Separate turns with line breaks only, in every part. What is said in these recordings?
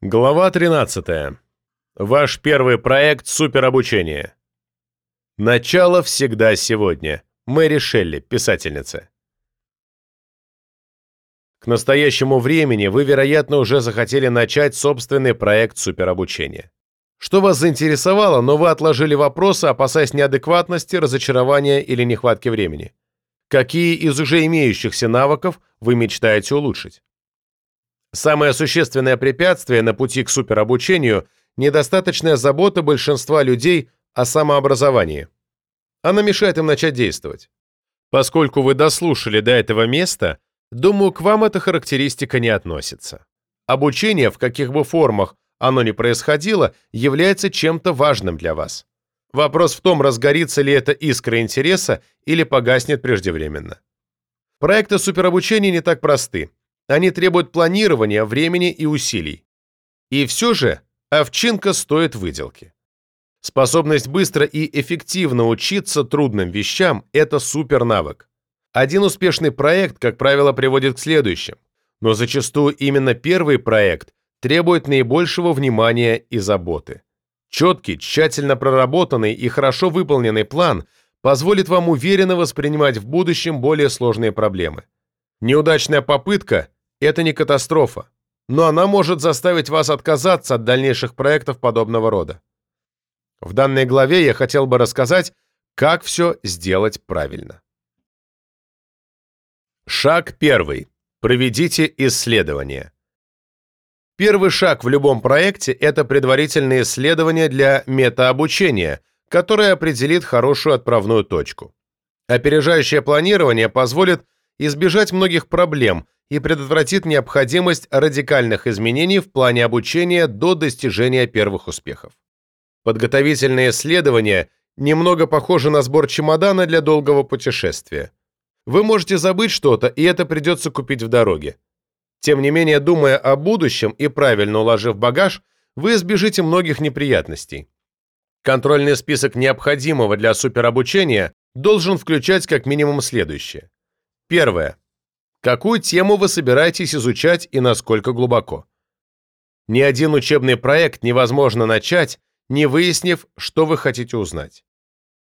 Глава 13. Ваш первый проект суперобучение. Начало всегда сегодня. Мэри Шелли, писательница. К настоящему времени вы, вероятно, уже захотели начать собственный проект суперобучения. Что вас заинтересовало, но вы отложили вопросы, опасаясь неадекватности, разочарования или нехватки времени. Какие из уже имеющихся навыков вы мечтаете улучшить? Самое существенное препятствие на пути к суперобучению – недостаточная забота большинства людей о самообразовании. Она мешает им начать действовать. Поскольку вы дослушали до этого места, думаю, к вам эта характеристика не относится. Обучение, в каких бы формах оно ни происходило, является чем-то важным для вас. Вопрос в том, разгорится ли эта искра интереса или погаснет преждевременно. Проекты суперобучения не так просты. Они требуют планирования, времени и усилий. И все же овчинка стоит выделки. Способность быстро и эффективно учиться трудным вещам – это супернавык. Один успешный проект, как правило, приводит к следующим. Но зачастую именно первый проект требует наибольшего внимания и заботы. Четкий, тщательно проработанный и хорошо выполненный план позволит вам уверенно воспринимать в будущем более сложные проблемы. Неудачная попытка это не катастрофа, но она может заставить вас отказаться от дальнейших проектов подобного рода. В данной главе я хотел бы рассказать, как все сделать правильно. Шаг первый. Проведите исследование. Первый шаг в любом проекте – это предварительное исследование для метаобучения, которое определит хорошую отправную точку. Опережающее планирование позволит избежать многих проблем – и предотвратит необходимость радикальных изменений в плане обучения до достижения первых успехов. Подготовительные исследования немного похожи на сбор чемодана для долгого путешествия. Вы можете забыть что-то, и это придется купить в дороге. Тем не менее, думая о будущем и правильно уложив багаж, вы избежите многих неприятностей. Контрольный список необходимого для суперобучения должен включать как минимум следующее. Первое. Какую тему вы собираетесь изучать и насколько глубоко? Ни один учебный проект невозможно начать, не выяснив, что вы хотите узнать.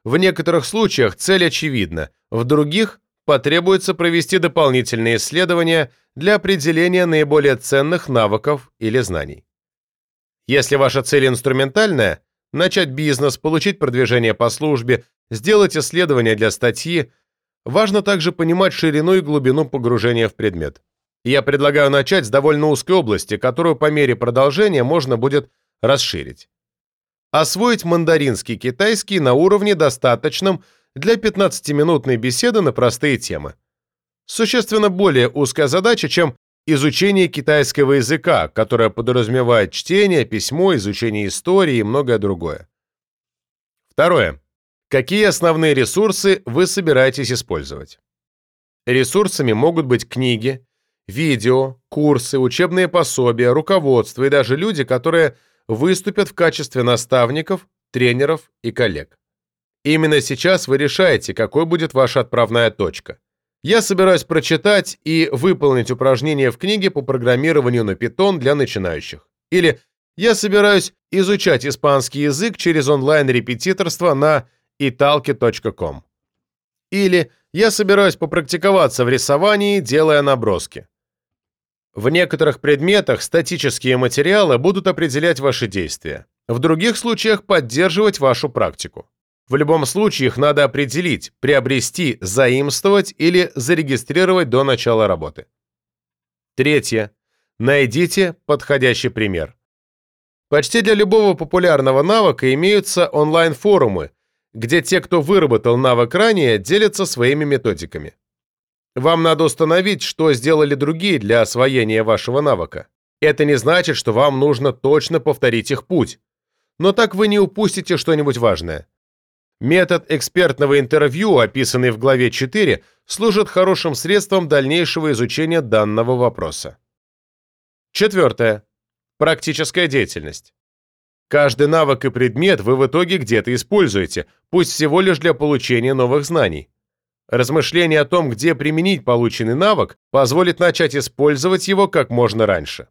В некоторых случаях цель очевидна, в других потребуется провести дополнительные исследования для определения наиболее ценных навыков или знаний. Если ваша цель инструментальная – начать бизнес, получить продвижение по службе, сделать исследования для статьи, Важно также понимать ширину и глубину погружения в предмет. Я предлагаю начать с довольно узкой области, которую по мере продолжения можно будет расширить. Освоить мандаринский китайский на уровне достаточном для 15-минутной беседы на простые темы. Существенно более узкая задача, чем изучение китайского языка, которое подразумевает чтение, письмо, изучение истории и многое другое. Второе. Какие основные ресурсы вы собираетесь использовать? Ресурсами могут быть книги, видео, курсы, учебные пособия, руководство и даже люди, которые выступят в качестве наставников, тренеров и коллег. Именно сейчас вы решаете, какой будет ваша отправная точка. Я собираюсь прочитать и выполнить упражнения в книге по программированию на Python для начинающих. Или я собираюсь изучать испанский язык через онлайн-репетиторство на italki.com. Или я собираюсь попрактиковаться в рисовании, делая наброски. В некоторых предметах статические материалы будут определять ваши действия, в других случаях поддерживать вашу практику. В любом случае их надо определить, приобрести, заимствовать или зарегистрировать до начала работы. Третье. Найдите подходящий пример. Почти для любого популярного навыка имеются онлайн-форумы, где те, кто выработал навык ранее, делятся своими методиками. Вам надо установить, что сделали другие для освоения вашего навыка. Это не значит, что вам нужно точно повторить их путь. Но так вы не упустите что-нибудь важное. Метод экспертного интервью, описанный в главе 4, служит хорошим средством дальнейшего изучения данного вопроса. Четвертое. Практическая деятельность. Каждый навык и предмет вы в итоге где-то используете, пусть всего лишь для получения новых знаний. Размышление о том, где применить полученный навык, позволит начать использовать его как можно раньше.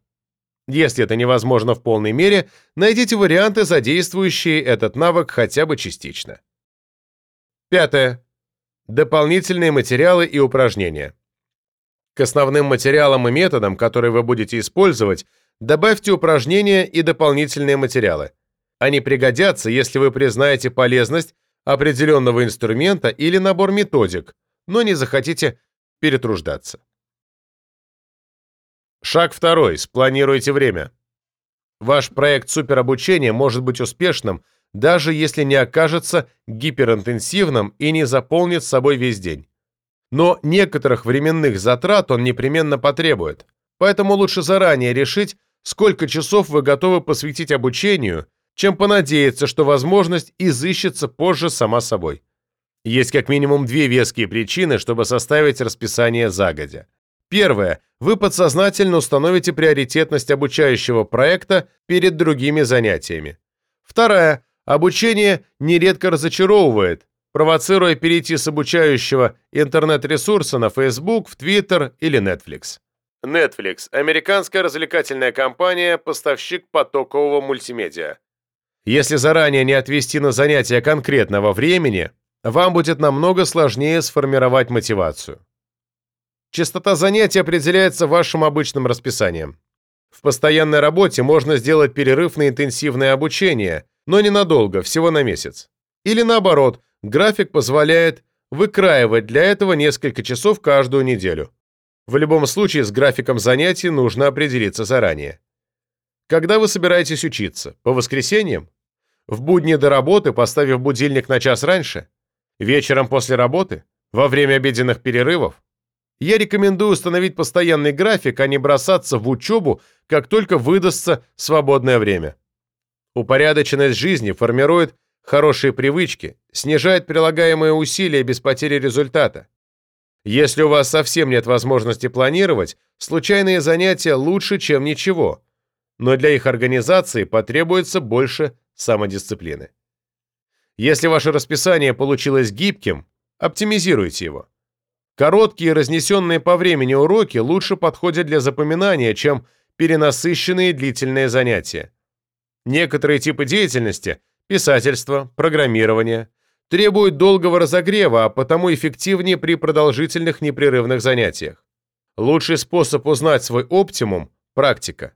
Если это невозможно в полной мере, найдите варианты, задействующие этот навык хотя бы частично. Пятое. Дополнительные материалы и упражнения. К основным материалам и методам, которые вы будете использовать, добавьте упражнения и дополнительные материалы. Они пригодятся, если вы признаете полезность определенного инструмента или набор методик, но не захотите перетруждаться. Шаг второй. Спланируйте время. Ваш проект суперобучения может быть успешным, даже если не окажется гиперинтенсивным и не заполнит собой весь день. Но некоторых временных затрат он непременно потребует, поэтому лучше заранее решить, сколько часов вы готовы посвятить обучению, чем понадеяться, что возможность изыщется позже сама собой. Есть как минимум две веские причины, чтобы составить расписание загодя. Первое. Вы подсознательно установите приоритетность обучающего проекта перед другими занятиями. Вторая. Обучение нередко разочаровывает, провоцируя перейти с обучающего интернет-ресурса на Facebook, в Twitter или Netflix. Netflix – американская развлекательная компания, поставщик потокового мультимедиа. Если заранее не отвести на занятия конкретного времени, вам будет намного сложнее сформировать мотивацию. Частота занятий определяется вашим обычным расписанием. В постоянной работе можно сделать перерыв на интенсивное обучение, но ненадолго, всего на месяц. Или наоборот, график позволяет выкраивать для этого несколько часов каждую неделю. В любом случае с графиком занятий нужно определиться заранее. Когда вы собираетесь учиться? По воскресеньям? В будни до работы, поставив будильник на час раньше? Вечером после работы? Во время обеденных перерывов? Я рекомендую установить постоянный график, а не бросаться в учебу, как только выдастся свободное время. Упорядоченность жизни формирует хорошие привычки, снижает прилагаемые усилия без потери результата. Если у вас совсем нет возможности планировать, случайные занятия лучше, чем ничего, но для их организации потребуется больше самодисциплины. Если ваше расписание получилось гибким, оптимизируйте его. Короткие, разнесенные по времени уроки лучше подходят для запоминания, чем перенасыщенные длительные занятия. Некоторые типы деятельности – писательство, программирование – требуют долгого разогрева, а потому эффективнее при продолжительных непрерывных занятиях. Лучший способ узнать свой оптимум – практика.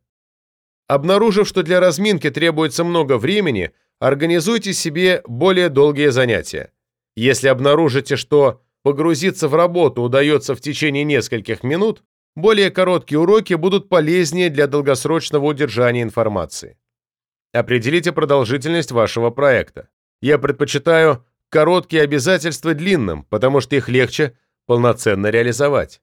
Обнаружив, что для разминки требуется много времени, организуйте себе более долгие занятия. Если обнаружите, что погрузиться в работу удается в течение нескольких минут, более короткие уроки будут полезнее для долгосрочного удержания информации. Определите продолжительность вашего проекта. Я предпочитаю короткие обязательства длинным, потому что их легче полноценно реализовать.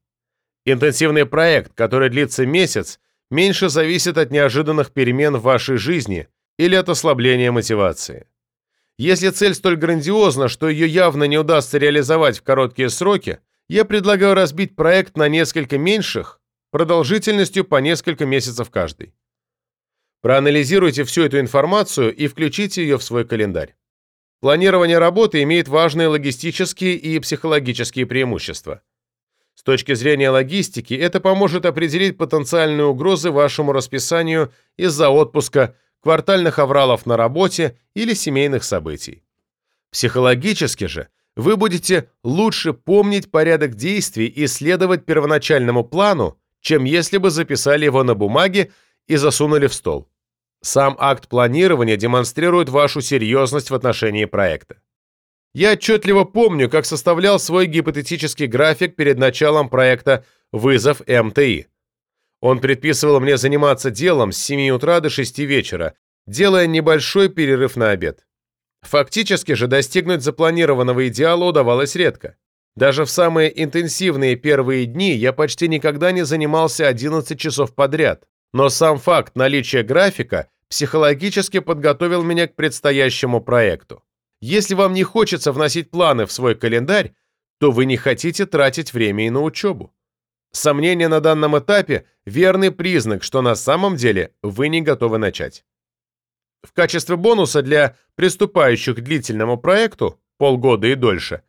Интенсивный проект, который длится месяц, меньше зависит от неожиданных перемен в вашей жизни или от ослабления мотивации. Если цель столь грандиозна, что ее явно не удастся реализовать в короткие сроки, я предлагаю разбить проект на несколько меньших, продолжительностью по несколько месяцев каждый. Проанализируйте всю эту информацию и включите ее в свой календарь. Планирование работы имеет важные логистические и психологические преимущества. С точки зрения логистики, это поможет определить потенциальные угрозы вашему расписанию из-за отпуска – квартальных авралов на работе или семейных событий. Психологически же вы будете лучше помнить порядок действий и следовать первоначальному плану, чем если бы записали его на бумаге и засунули в стол. Сам акт планирования демонстрирует вашу серьезность в отношении проекта. Я отчетливо помню, как составлял свой гипотетический график перед началом проекта «Вызов МТИ». Он предписывал мне заниматься делом с 7 утра до 6 вечера, делая небольшой перерыв на обед. Фактически же достигнуть запланированного идеала удавалось редко. Даже в самые интенсивные первые дни я почти никогда не занимался 11 часов подряд, но сам факт наличия графика психологически подготовил меня к предстоящему проекту. Если вам не хочется вносить планы в свой календарь, то вы не хотите тратить время и на учебу. Сомнение на данном этапе – верный признак, что на самом деле вы не готовы начать. В качестве бонуса для приступающих к длительному проекту, полгода и дольше,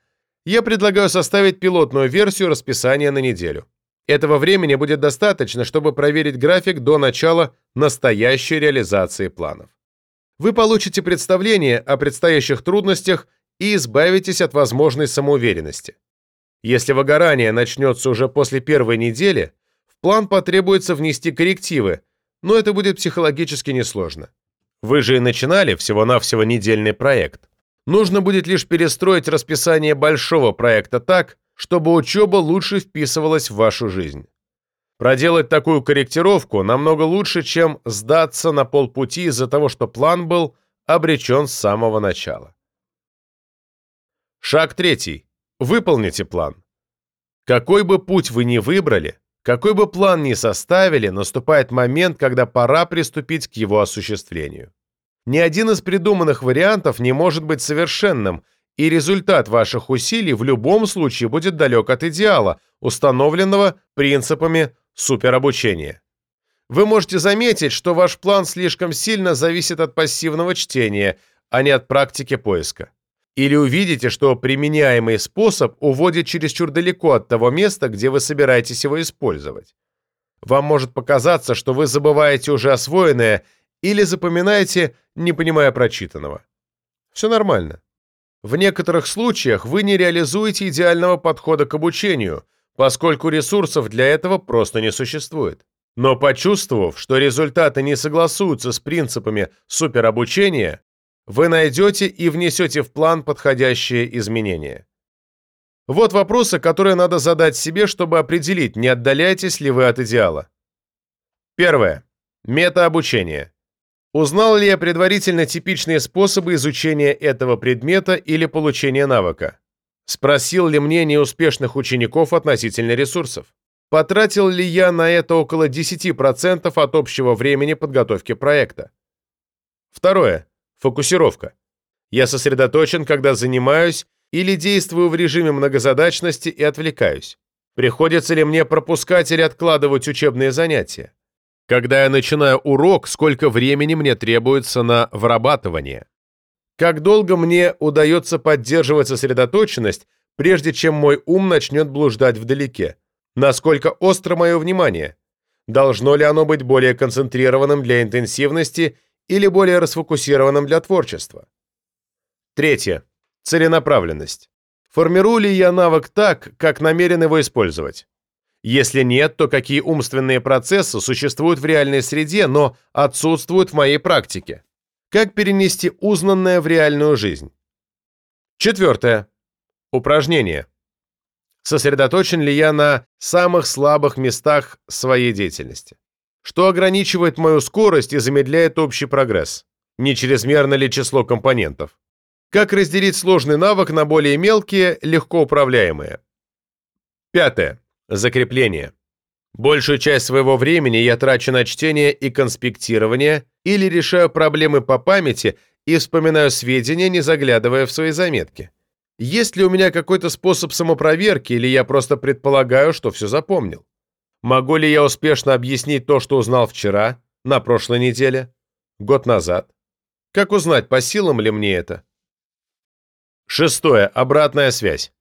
я предлагаю составить пилотную версию расписания на неделю. Этого времени будет достаточно, чтобы проверить график до начала настоящей реализации планов. Вы получите представление о предстоящих трудностях и избавитесь от возможной самоуверенности. Если выгорание начнется уже после первой недели, в план потребуется внести коррективы, но это будет психологически несложно. Вы же и начинали всего-навсего недельный проект. Нужно будет лишь перестроить расписание большого проекта так, чтобы учеба лучше вписывалась в вашу жизнь. Проделать такую корректировку намного лучше, чем сдаться на полпути из-за того, что план был обречен с самого начала. Шаг третий. Выполните план. Какой бы путь вы ни выбрали, какой бы план ни составили, наступает момент, когда пора приступить к его осуществлению. Ни один из придуманных вариантов не может быть совершенным, и результат ваших усилий в любом случае будет далек от идеала, установленного принципами суперобучения. Вы можете заметить, что ваш план слишком сильно зависит от пассивного чтения, а не от практики поиска. Или увидите, что применяемый способ уводит чересчур далеко от того места, где вы собираетесь его использовать. Вам может показаться, что вы забываете уже освоенное или запоминаете, не понимая прочитанного. Все нормально. В некоторых случаях вы не реализуете идеального подхода к обучению, поскольку ресурсов для этого просто не существует. Но почувствовав, что результаты не согласуются с принципами суперобучения, вы найдете и внесете в план подходящие изменения. Вот вопросы, которые надо задать себе, чтобы определить, не отдаляетесь ли вы от идеала. Первое. Метаобучение. Узнал ли я предварительно типичные способы изучения этого предмета или получения навыка? Спросил ли мнение успешных учеников относительно ресурсов? Потратил ли я на это около 10% от общего времени подготовки проекта? Второе. Фокусировка. Я сосредоточен, когда занимаюсь или действую в режиме многозадачности и отвлекаюсь. Приходится ли мне пропускать или откладывать учебные занятия? Когда я начинаю урок, сколько времени мне требуется на вырабатывание? Как долго мне удается поддерживать сосредоточенность, прежде чем мой ум начнет блуждать вдалеке? Насколько остро мое внимание? Должно ли оно быть более концентрированным для интенсивности или более расфокусированным для творчества. Третье. Целенаправленность. Формирую ли я навык так, как намерен его использовать? Если нет, то какие умственные процессы существуют в реальной среде, но отсутствуют в моей практике? Как перенести узнанное в реальную жизнь? Четвертое. Упражнение. Сосредоточен ли я на самых слабых местах своей деятельности? Что ограничивает мою скорость и замедляет общий прогресс? Не чрезмерно ли число компонентов? Как разделить сложный навык на более мелкие, легко управляемые? Пятое. Закрепление. Большую часть своего времени я трачу на чтение и конспектирование или решаю проблемы по памяти и вспоминаю сведения, не заглядывая в свои заметки. Есть ли у меня какой-то способ самопроверки, или я просто предполагаю, что все запомнил? Могу ли я успешно объяснить то, что узнал вчера, на прошлой неделе, год назад? Как узнать, по силам ли мне это? Шестое. Обратная связь.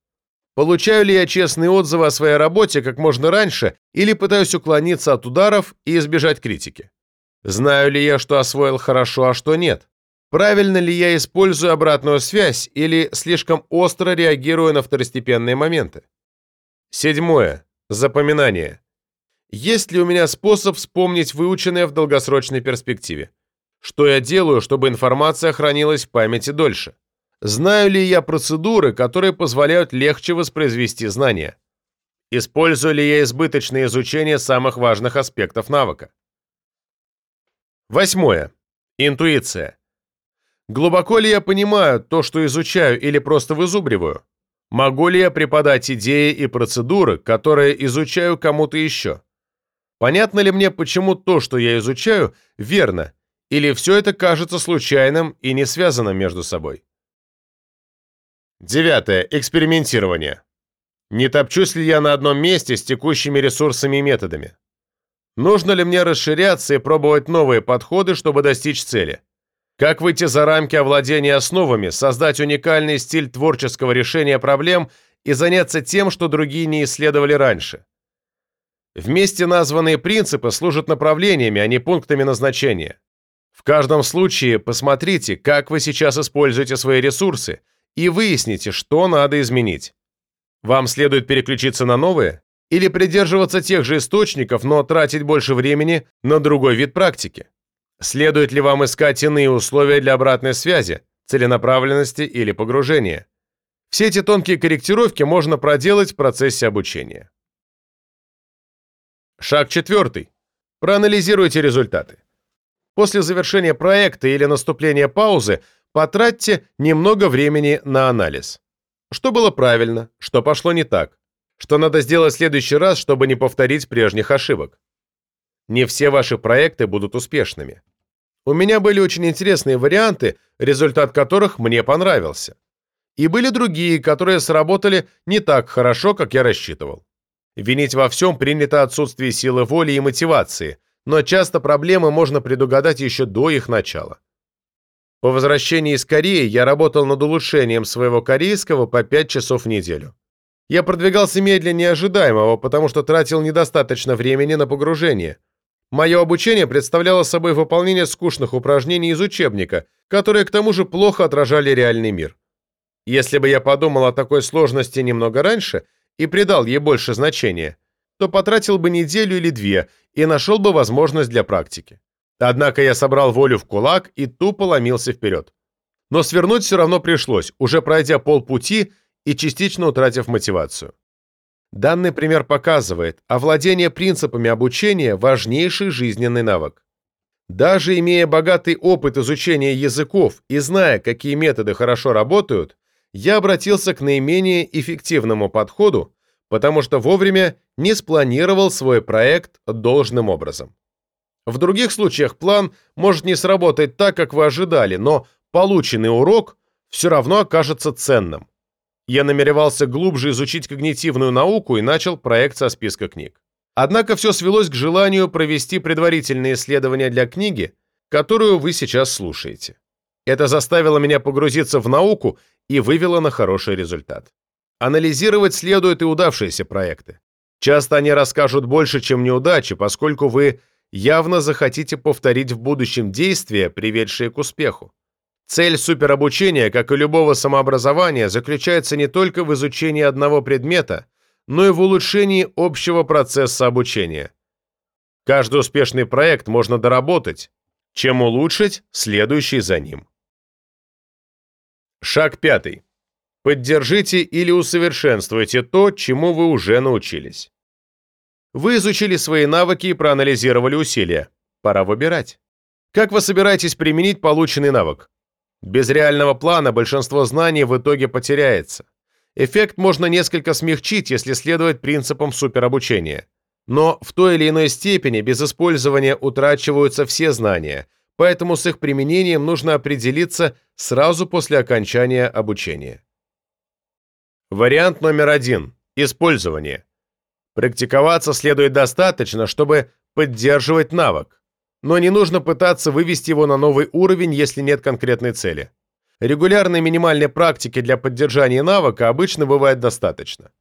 Получаю ли я честные отзывы о своей работе как можно раньше или пытаюсь уклониться от ударов и избежать критики? Знаю ли я, что освоил хорошо, а что нет? Правильно ли я использую обратную связь или слишком остро реагирую на второстепенные моменты? Седьмое. Запоминание. Есть ли у меня способ вспомнить выученное в долгосрочной перспективе? Что я делаю, чтобы информация хранилась в памяти дольше? Знаю ли я процедуры, которые позволяют легче воспроизвести знания? Использую ли я избыточное изучение самых важных аспектов навыка? Восьмое. Интуиция. Глубоко ли я понимаю то, что изучаю или просто вызубриваю? Могу ли я преподать идеи и процедуры, которые изучаю кому-то еще? Понятно ли мне, почему то, что я изучаю, верно, или все это кажется случайным и не связано между собой? Девятое. Экспериментирование. Не топчусь ли я на одном месте с текущими ресурсами и методами? Нужно ли мне расширяться и пробовать новые подходы, чтобы достичь цели? Как выйти за рамки овладения основами, создать уникальный стиль творческого решения проблем и заняться тем, что другие не исследовали раньше? Вместе названные принципы служат направлениями, а не пунктами назначения. В каждом случае посмотрите, как вы сейчас используете свои ресурсы, и выясните, что надо изменить. Вам следует переключиться на новые или придерживаться тех же источников, но тратить больше времени на другой вид практики. Следует ли вам искать иные условия для обратной связи, целенаправленности или погружения? Все эти тонкие корректировки можно проделать в процессе обучения. Шаг четвертый. Проанализируйте результаты. После завершения проекта или наступления паузы потратьте немного времени на анализ. Что было правильно, что пошло не так, что надо сделать в следующий раз, чтобы не повторить прежних ошибок. Не все ваши проекты будут успешными. У меня были очень интересные варианты, результат которых мне понравился. И были другие, которые сработали не так хорошо, как я рассчитывал. Винить во всем принято отсутствие силы воли и мотивации, но часто проблемы можно предугадать еще до их начала. По возвращении из Кореи я работал над улучшением своего корейского по 5 часов в неделю. Я продвигался медленнее ожидаемого, потому что тратил недостаточно времени на погружение. Мое обучение представляло собой выполнение скучных упражнений из учебника, которые к тому же плохо отражали реальный мир. Если бы я подумал о такой сложности немного раньше и придал ей больше значения, то потратил бы неделю или две и нашел бы возможность для практики. Однако я собрал волю в кулак и тупо ломился вперед. Но свернуть все равно пришлось, уже пройдя полпути и частично утратив мотивацию. Данный пример показывает, овладение принципами обучения – важнейший жизненный навык. Даже имея богатый опыт изучения языков и зная, какие методы хорошо работают, я обратился к наименее эффективному подходу, потому что вовремя не спланировал свой проект должным образом. В других случаях план может не сработать так, как вы ожидали, но полученный урок все равно окажется ценным. Я намеревался глубже изучить когнитивную науку и начал проект со списка книг. Однако все свелось к желанию провести предварительные исследования для книги, которую вы сейчас слушаете. Это заставило меня погрузиться в науку и вывело на хороший результат. Анализировать следует и удавшиеся проекты. Часто они расскажут больше, чем неудачи, поскольку вы явно захотите повторить в будущем действия, приведшие к успеху. Цель суперобучения, как и любого самообразования, заключается не только в изучении одного предмета, но и в улучшении общего процесса обучения. Каждый успешный проект можно доработать, чем улучшить следующий за ним. Шаг пятый. Поддержите или усовершенствуйте то, чему вы уже научились. Вы изучили свои навыки и проанализировали усилия. Пора выбирать. Как вы собираетесь применить полученный навык? Без реального плана большинство знаний в итоге потеряется. Эффект можно несколько смягчить, если следовать принципам суперобучения. Но в той или иной степени без использования утрачиваются все знания, поэтому с их применением нужно определиться сразу после окончания обучения. Вариант номер один. Использование. Практиковаться следует достаточно, чтобы поддерживать навык. Но не нужно пытаться вывести его на новый уровень, если нет конкретной цели. Регулярной минимальной практики для поддержания навыка обычно бывает достаточно.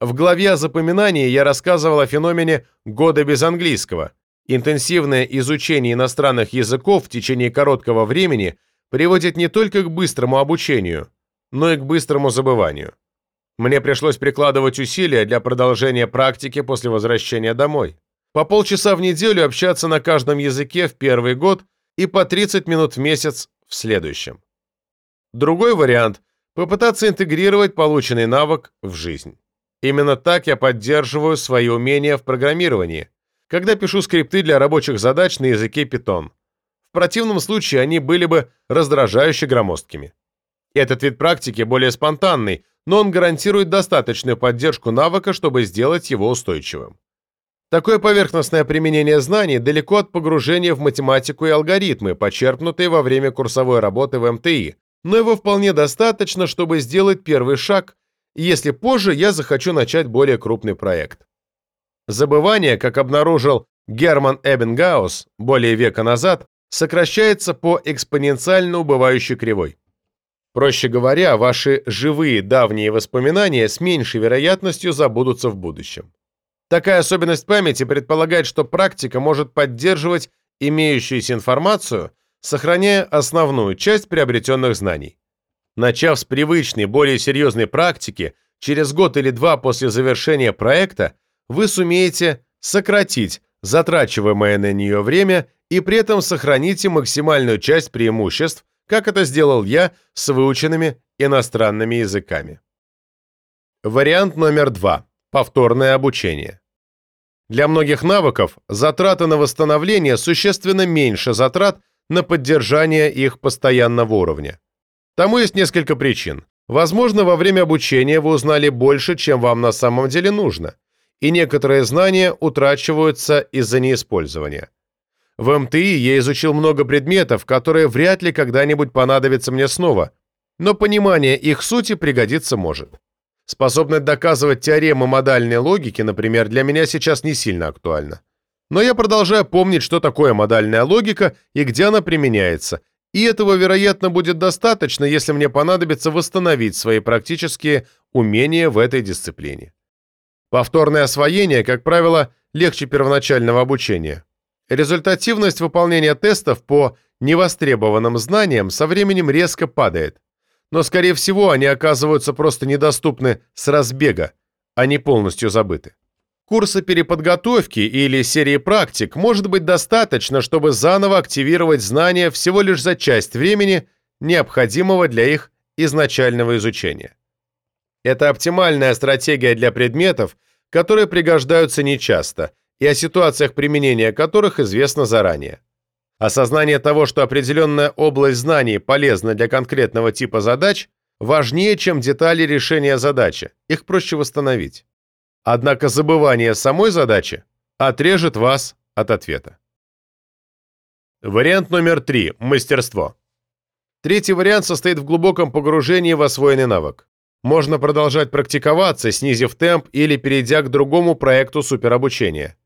В главе о запоминании я рассказывал о феномене «года без английского». Интенсивное изучение иностранных языков в течение короткого времени приводит не только к быстрому обучению, но и к быстрому забыванию. Мне пришлось прикладывать усилия для продолжения практики после возвращения домой. По полчаса в неделю общаться на каждом языке в первый год и по 30 минут в месяц в следующем. Другой вариант – попытаться интегрировать полученный навык в жизнь. Именно так я поддерживаю свои умения в программировании, когда пишу скрипты для рабочих задач на языке Python. В противном случае они были бы раздражающе громоздкими. Этот вид практики более спонтанный, но он гарантирует достаточную поддержку навыка, чтобы сделать его устойчивым. Такое поверхностное применение знаний далеко от погружения в математику и алгоритмы, почерпнутые во время курсовой работы в МТИ, но его вполне достаточно, чтобы сделать первый шаг, если позже я захочу начать более крупный проект. Забывание, как обнаружил Герман Эббенгаус более века назад, сокращается по экспоненциально убывающей кривой. Проще говоря, ваши живые давние воспоминания с меньшей вероятностью забудутся в будущем. Такая особенность памяти предполагает, что практика может поддерживать имеющуюся информацию, сохраняя основную часть приобретенных знаний. Начав с привычной, более серьезной практики, через год или два после завершения проекта вы сумеете сократить затрачиваемое на нее время и при этом сохраните максимальную часть преимуществ, как это сделал я с выученными иностранными языками. Вариант номер два. Повторное обучение. Для многих навыков затраты на восстановление существенно меньше затрат на поддержание их постоянного уровня. Тому есть несколько причин. Возможно, во время обучения вы узнали больше, чем вам на самом деле нужно, и некоторые знания утрачиваются из-за неиспользования. В МТИ я изучил много предметов, которые вряд ли когда-нибудь понадобятся мне снова, но понимание их сути пригодиться может. Способность доказывать теоремы модальной логики, например, для меня сейчас не сильно актуальна. Но я продолжаю помнить, что такое модальная логика и где она применяется, и этого, вероятно, будет достаточно, если мне понадобится восстановить свои практические умения в этой дисциплине. Повторное освоение, как правило, легче первоначального обучения. Результативность выполнения тестов по невостребованным знаниям со временем резко падает, но, скорее всего, они оказываются просто недоступны с разбега, а не полностью забыты. Курса переподготовки или серии практик может быть достаточно, чтобы заново активировать знания всего лишь за часть времени, необходимого для их изначального изучения. Это оптимальная стратегия для предметов, которые пригождаются нечасто, и о ситуациях применения которых известно заранее. Осознание того, что определенная область знаний полезна для конкретного типа задач, важнее, чем детали решения задачи, их проще восстановить. Однако забывание самой задачи отрежет вас от ответа. Вариант номер три – мастерство. Третий вариант состоит в глубоком погружении в освоенный навык. Можно продолжать практиковаться, снизив темп или перейдя к другому проекту суперобучения.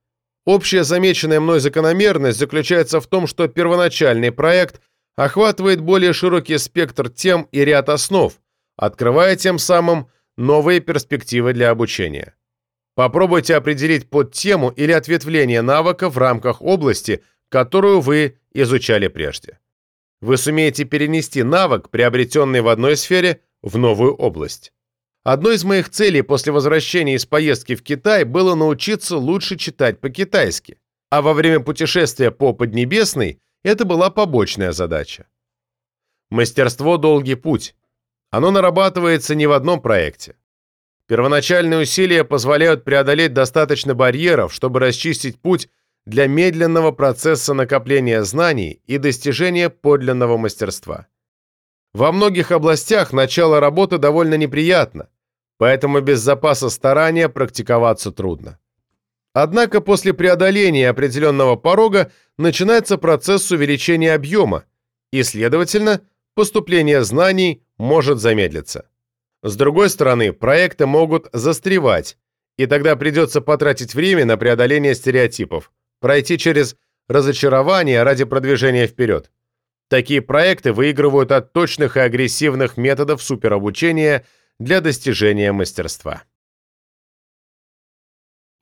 Общая замеченная мной закономерность заключается в том, что первоначальный проект охватывает более широкий спектр тем и ряд основ, открывая тем самым новые перспективы для обучения. Попробуйте определить подтему или ответвление навыка в рамках области, которую вы изучали прежде. Вы сумеете перенести навык, приобретенный в одной сфере, в новую область. Одной из моих целей после возвращения из поездки в Китай было научиться лучше читать по-китайски, а во время путешествия по Поднебесной это была побочная задача. Мастерство – долгий путь. Оно нарабатывается не в одном проекте. Первоначальные усилия позволяют преодолеть достаточно барьеров, чтобы расчистить путь для медленного процесса накопления знаний и достижения подлинного мастерства. Во многих областях начало работы довольно неприятно, поэтому без запаса старания практиковаться трудно. Однако после преодоления определенного порога начинается процесс увеличения объема, и, следовательно, поступление знаний может замедлиться. С другой стороны, проекты могут застревать, и тогда придется потратить время на преодоление стереотипов, пройти через разочарование ради продвижения вперед. Такие проекты выигрывают от точных и агрессивных методов суперобучения для достижения мастерства.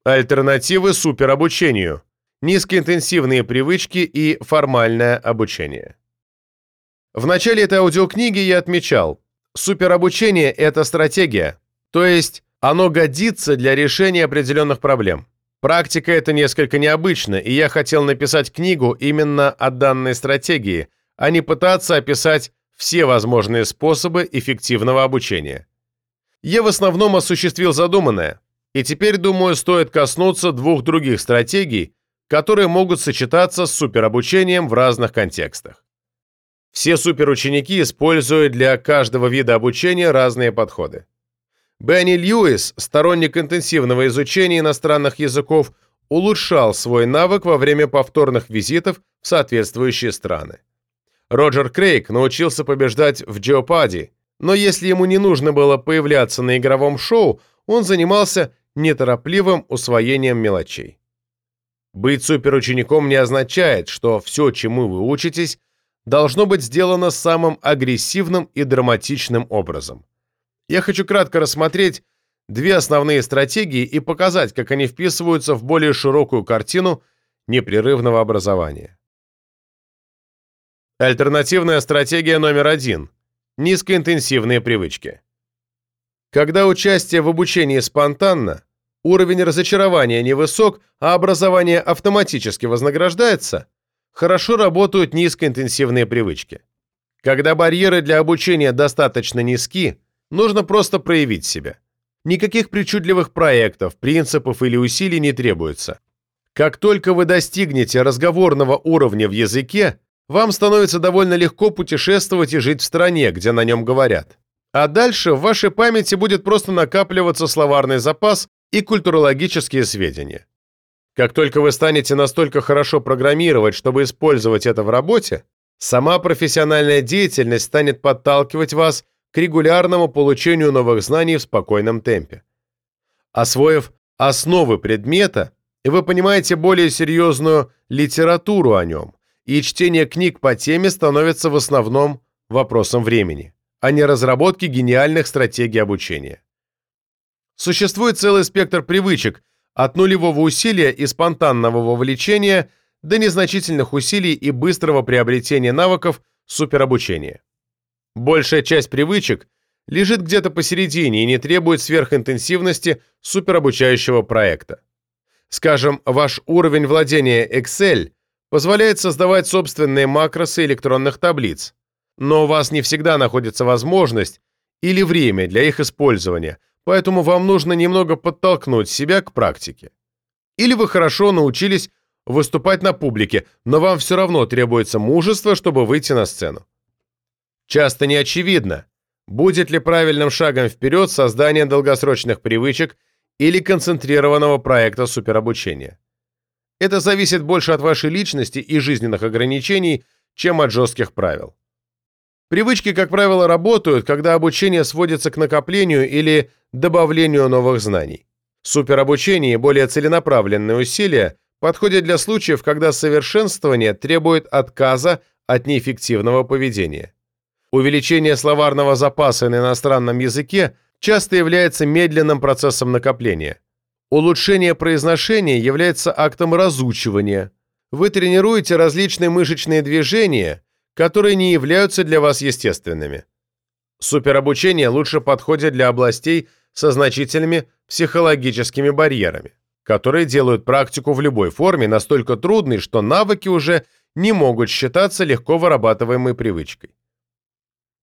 Альтернативы суперобучению. Низкоинтенсивные привычки и формальное обучение. В начале этой аудиокниги я отмечал, суперобучение – это стратегия, то есть оно годится для решения определенных проблем. Практика это несколько необычно, и я хотел написать книгу именно о данной стратегии, а не пытаться описать все возможные способы эффективного обучения. Я в основном осуществил задуманное, и теперь, думаю, стоит коснуться двух других стратегий, которые могут сочетаться с суперобучением в разных контекстах. Все суперученики используют для каждого вида обучения разные подходы. Бенни Льюис, сторонник интенсивного изучения иностранных языков, улучшал свой навык во время повторных визитов в соответствующие страны. Роджер Крейг научился побеждать в Джеопади, но если ему не нужно было появляться на игровом шоу, он занимался неторопливым усвоением мелочей. Быть суперучеником не означает, что все, чему вы учитесь, должно быть сделано самым агрессивным и драматичным образом. Я хочу кратко рассмотреть две основные стратегии и показать, как они вписываются в более широкую картину непрерывного образования. Альтернативная стратегия номер один – низкоинтенсивные привычки. Когда участие в обучении спонтанно, уровень разочарования невысок, а образование автоматически вознаграждается, хорошо работают низкоинтенсивные привычки. Когда барьеры для обучения достаточно низки, нужно просто проявить себя. Никаких причудливых проектов, принципов или усилий не требуется. Как только вы достигнете разговорного уровня в языке, вам становится довольно легко путешествовать и жить в стране, где на нем говорят. А дальше в вашей памяти будет просто накапливаться словарный запас и культурологические сведения. Как только вы станете настолько хорошо программировать, чтобы использовать это в работе, сама профессиональная деятельность станет подталкивать вас к регулярному получению новых знаний в спокойном темпе. Освоив основы предмета, вы понимаете более серьезную литературу о нем, и чтение книг по теме становится в основном вопросом времени, а не разработки гениальных стратегий обучения. Существует целый спектр привычек, от нулевого усилия и спонтанного вовлечения до незначительных усилий и быстрого приобретения навыков суперобучения. Большая часть привычек лежит где-то посередине и не требует сверхинтенсивности суперобучающего проекта. Скажем, ваш уровень владения Excel позволяет создавать собственные макросы электронных таблиц, но у вас не всегда находится возможность или время для их использования, поэтому вам нужно немного подтолкнуть себя к практике. Или вы хорошо научились выступать на публике, но вам все равно требуется мужество, чтобы выйти на сцену. Часто не очевидно, будет ли правильным шагом вперед создание долгосрочных привычек или концентрированного проекта суперобучения. Это зависит больше от вашей личности и жизненных ограничений, чем от жестких правил. Привычки, как правило, работают, когда обучение сводится к накоплению или добавлению новых знаний. Суперобучение и более целенаправленные усилия подходят для случаев, когда совершенствование требует отказа от неэффективного поведения. Увеличение словарного запаса на иностранном языке часто является медленным процессом накопления. Улучшение произношения является актом разучивания. Вы тренируете различные мышечные движения, которые не являются для вас естественными. Суперобучение лучше подходит для областей со значительными психологическими барьерами, которые делают практику в любой форме настолько трудной, что навыки уже не могут считаться легко вырабатываемой привычкой.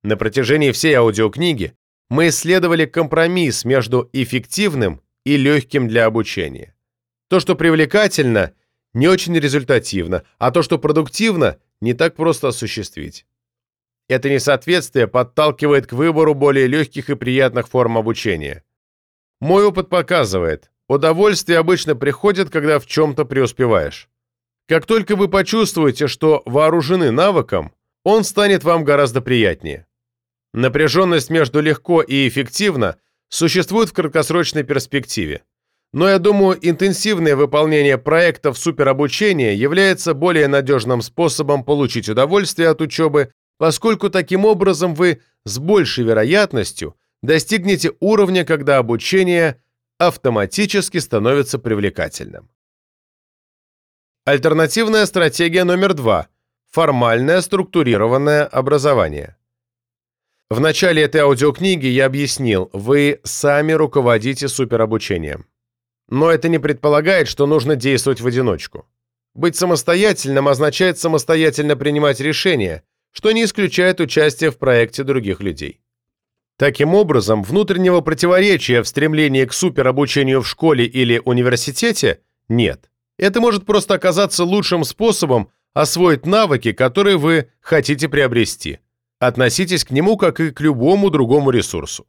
На протяжении всей аудиокниги мы исследовали компромисс между эффективным и легким для обучения. То, что привлекательно, не очень результативно, а то, что продуктивно, не так просто осуществить. Это несоответствие подталкивает к выбору более легких и приятных форм обучения. Мой опыт показывает, удовольствие обычно приходит, когда в чем-то преуспеваешь. Как только вы почувствуете, что вооружены навыком, он станет вам гораздо приятнее. Напряженность между легко и эффективно существует в краткосрочной перспективе. Но я думаю, интенсивное выполнение проектов суперобучения является более надежным способом получить удовольствие от учебы, поскольку таким образом вы с большей вероятностью достигнете уровня, когда обучение автоматически становится привлекательным. Альтернативная стратегия номер два – формальное структурированное образование. В начале этой аудиокниги я объяснил, вы сами руководите суперобучением. Но это не предполагает, что нужно действовать в одиночку. Быть самостоятельным означает самостоятельно принимать решения, что не исключает участие в проекте других людей. Таким образом, внутреннего противоречия в стремлении к суперобучению в школе или университете нет. Это может просто оказаться лучшим способом освоить навыки, которые вы хотите приобрести. Относитесь к нему как и к любому другому ресурсу.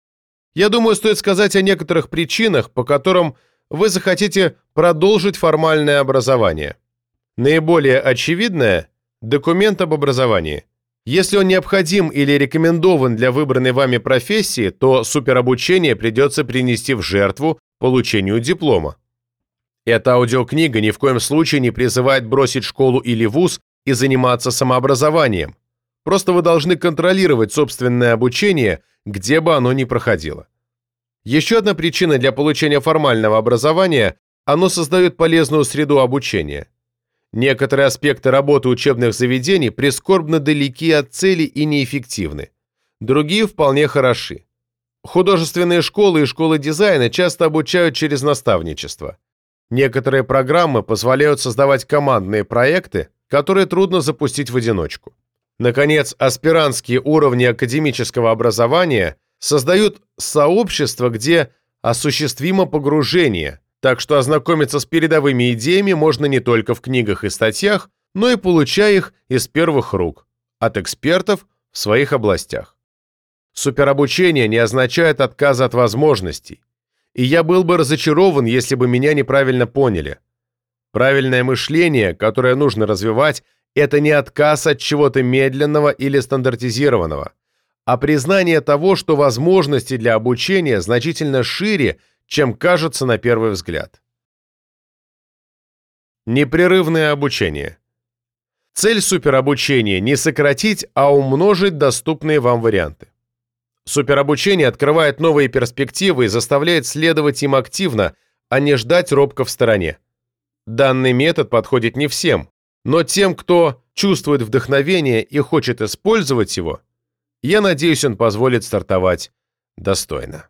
Я думаю, стоит сказать о некоторых причинах, по которым вы захотите продолжить формальное образование. Наиболее очевидное – документ об образовании. Если он необходим или рекомендован для выбранной вами профессии, то суперобучение придется принести в жертву получению диплома. Эта аудиокнига ни в коем случае не призывает бросить школу или вуз и заниматься самообразованием. Просто вы должны контролировать собственное обучение, где бы оно ни проходило. Еще одна причина для получения формального образования – оно создает полезную среду обучения. Некоторые аспекты работы учебных заведений прискорбно далеки от цели и неэффективны. Другие вполне хороши. Художественные школы и школы дизайна часто обучают через наставничество. Некоторые программы позволяют создавать командные проекты, которые трудно запустить в одиночку. Наконец, аспирантские уровни академического образования создают сообщество, где осуществимо погружение, так что ознакомиться с передовыми идеями можно не только в книгах и статьях, но и получая их из первых рук, от экспертов в своих областях. Суперобучение не означает отказа от возможностей, и я был бы разочарован, если бы меня неправильно поняли. Правильное мышление, которое нужно развивать, это не отказ от чего-то медленного или стандартизированного, а признание того, что возможности для обучения значительно шире, чем кажется на первый взгляд. Непрерывное обучение. Цель суперобучения – не сократить, а умножить доступные вам варианты. Суперобучение открывает новые перспективы и заставляет следовать им активно, а не ждать робко в стороне. Данный метод подходит не всем, но тем, кто чувствует вдохновение и хочет использовать его, я надеюсь, он позволит стартовать достойно.